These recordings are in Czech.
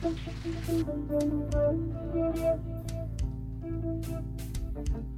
Thank you.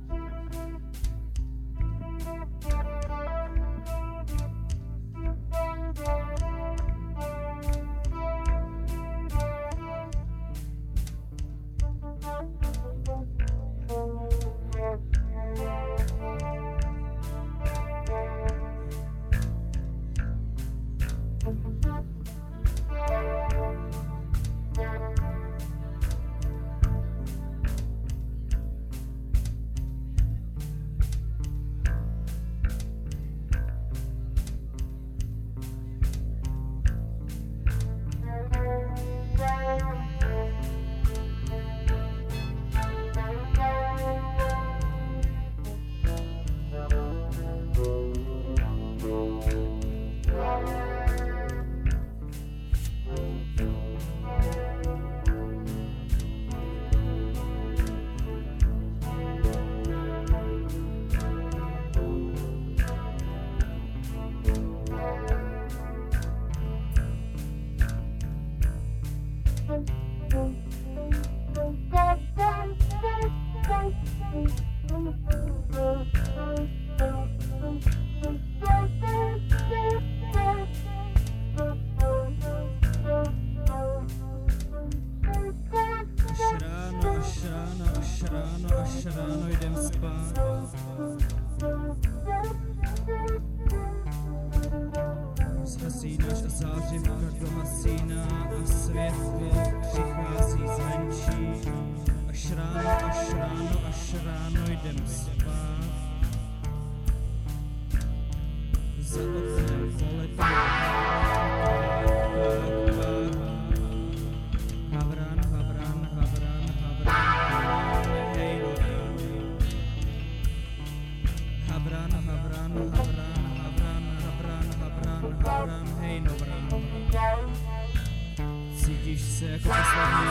Až ráno, jdem spát. Zhasínáš zářivka dohasíná a světlo přichází zvenčí. Až ráno, až ráno, až ráno jdem spát. Za oknem poletí Cítíš se jako poslední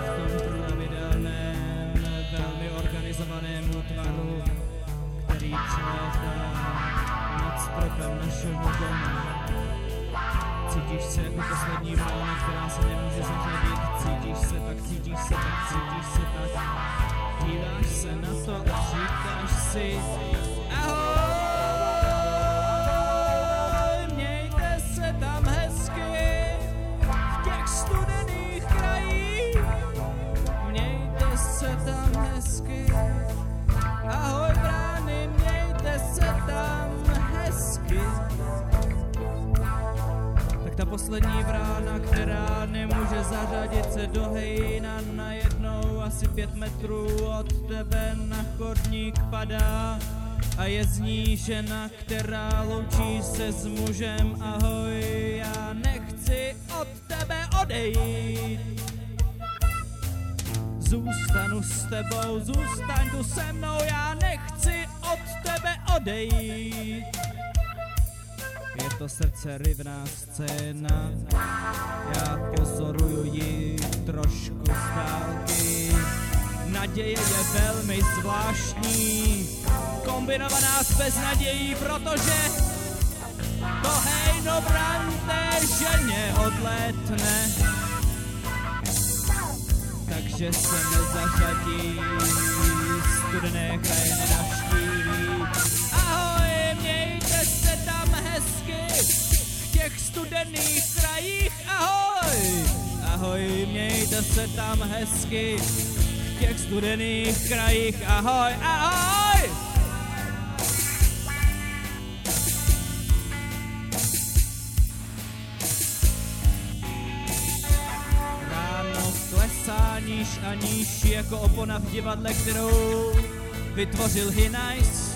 v tom pravidelném, velmi organizovaném útvaru, který přelétá nad stropem našeho domu. Cítíš se jako poslední vlna, která se nemůže zařadit. Cítíš se tak, cítíš se tak, cítíš se tak. Díváš se na to a říkáš si poslední vrána, která nemůže zařadit se do hejna najednou asi pět metrů od tebe na chodník padá a je z ní žena, která loučí se s mužem. Ahoj, já nechci od tebe odejít. Zůstanu s tebou, zůstaň tu se mnou, já nechci od tebe odejít. Je to srdce rivná scéna, já pozoruju ji trošku z dálky. Naděje je velmi zvláštní, kombinovaná s beznadějí, protože to hejno té ženě odletne. Takže se nezařadí, studené kraje nenavštíví. Ahoj, mějte se tam hezky v těch studených krajích. Ahoj, ahoj. Ráno klesá níž a níž jako opona v divadle, kterou vytvořil Hinajs.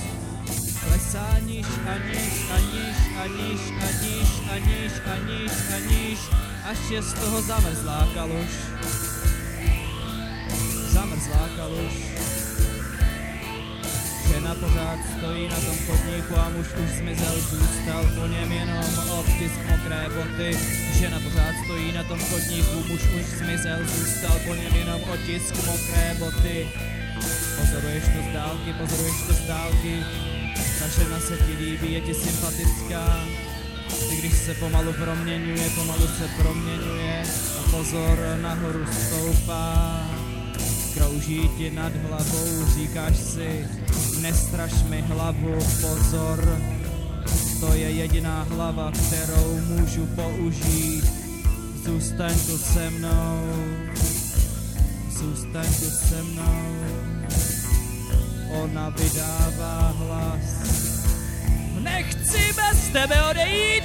Klesá níž a níž a níž a níž a níž a níž a níž a níž, až je z toho zamrzlá kaluž. Zamrzlá kaluž. Žena pořád stojí na tom chodníku a muž už zmizel, zůstal po něm jenom obtisk mokré boty. Žena pořád stojí na tom chodníku, muž už zmizel, zůstal po něm jenom otisk mokré boty. Pozoruješ to z dálky, pozoruješ to z dálky, ta žena se ti líbí, je ti sympatická. I když se pomalu proměňuje, pomalu se proměňuje a pozor nahoru stoupá. Krouží ti nad hlavou, říkáš si, nestraž mi hlavu, pozor, to je jediná hlava, kterou můžu použít. Zůstaň tu se mnou, zůstaň tu se mnou. Ona vydává hlas. Bez tebe odejít,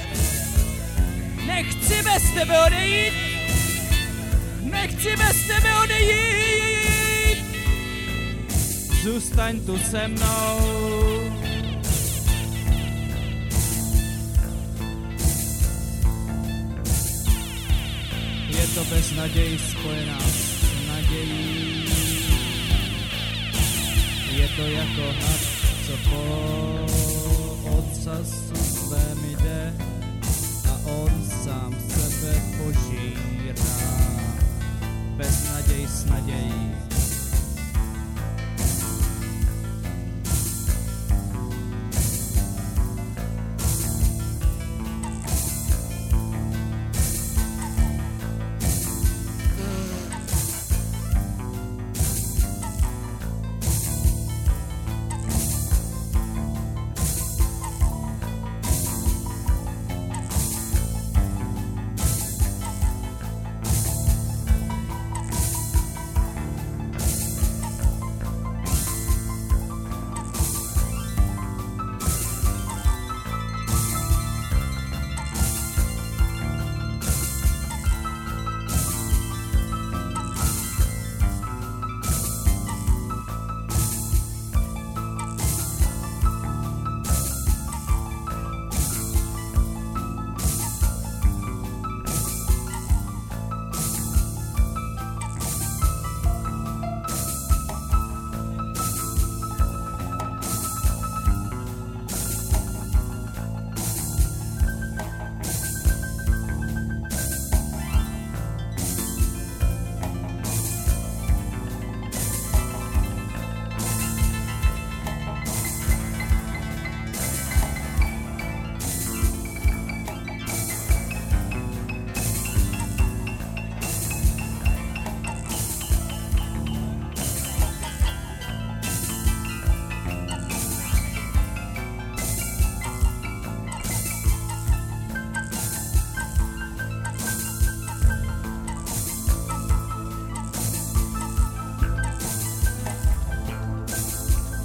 nechci bez tebe odejít, nechci bez tebe odejít. Zůstaň tu se mnou. Je to beznaděj spojená s nadějí. Je to jako had, co po